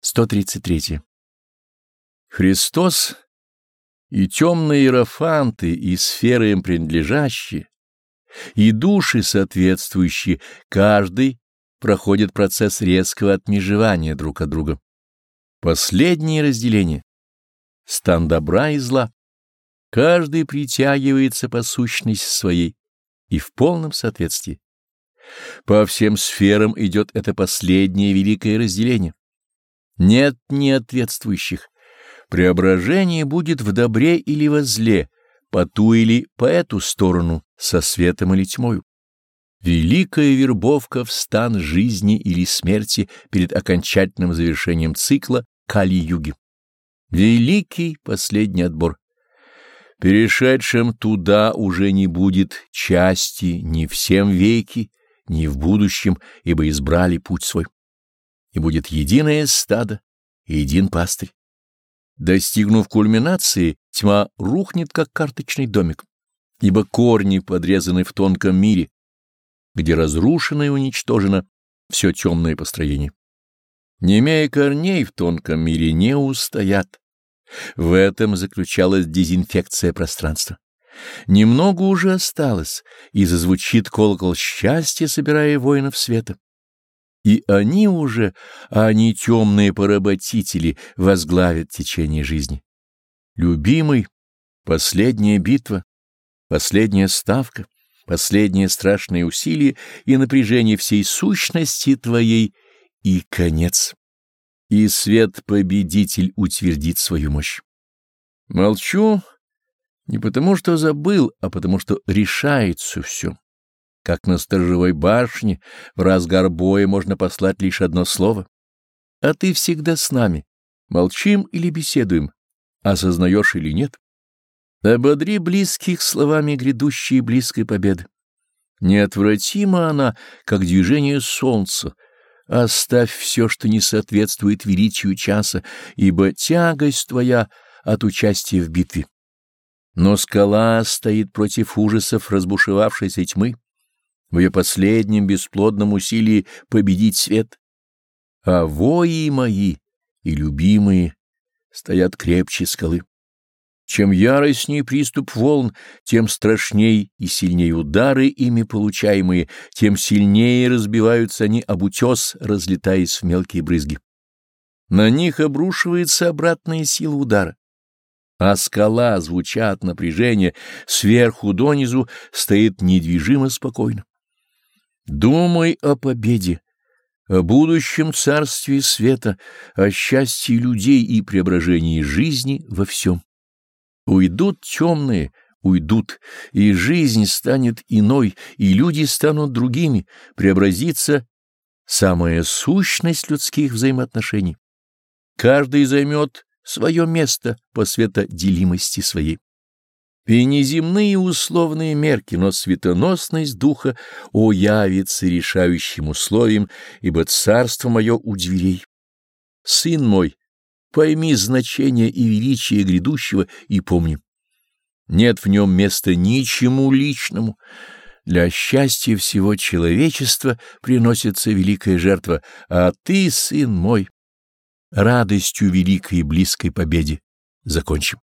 133. Христос и темные иерофанты, и сферы им принадлежащие, и души соответствующие, каждый проходит процесс резкого отмежевания друг от друга. Последнее разделение — стан добра и зла. Каждый притягивается по сущности своей и в полном соответствии. По всем сферам идет это последнее великое разделение. Нет неответствующих. Преображение будет в добре или во зле, по ту или по эту сторону, со светом или тьмою. Великая вербовка в стан жизни или смерти перед окончательным завершением цикла Кали-юги. Великий последний отбор. Перешедшим туда уже не будет части ни в всем веке, ни в будущем, ибо избрали путь свой и будет единое стадо и един пастырь. Достигнув кульминации, тьма рухнет, как карточный домик, ибо корни подрезаны в тонком мире, где разрушено и уничтожено все темное построение. Не имея корней в тонком мире, не устоят. В этом заключалась дезинфекция пространства. Немного уже осталось, и зазвучит колокол счастья, собирая воинов света. И они уже, а они темные поработители, возглавят течение жизни. Любимый, последняя битва, последняя ставка, последнее страшное усилие и напряжение всей сущности твоей и конец. И свет-победитель утвердит свою мощь. Молчу не потому, что забыл, а потому, что решается все. Как на сторожевой башне, в разгар боя можно послать лишь одно слово. А ты всегда с нами. Молчим или беседуем, осознаешь или нет. Ободри близких словами грядущей близкой победы. Неотвратима она, как движение солнца. Оставь все, что не соответствует величию часа, ибо тягость твоя от участия в битве. Но скала стоит против ужасов разбушевавшейся тьмы в ее последнем бесплодном усилии победить свет. А вои мои и любимые стоят крепче скалы. Чем яростней приступ волн, тем страшней и сильнее удары ими получаемые, тем сильнее разбиваются они об утес, разлетаясь в мелкие брызги. На них обрушивается обратная сила удара. А скала, звуча от напряжения, сверху донизу, стоит недвижимо спокойно. Думай о победе, о будущем царстве света, о счастье людей и преображении жизни во всем. Уйдут темные, уйдут, и жизнь станет иной, и люди станут другими, преобразится самая сущность людских взаимоотношений. Каждый займет свое место по светоделимости своей. И неземные условные мерки, но светоносность духа уявится решающим условием, ибо царство мое у дверей. Сын мой, пойми значение и величие грядущего и помни. Нет в нем места ничему личному. Для счастья всего человечества приносится великая жертва, а ты, сын мой, радостью великой и близкой победе закончим.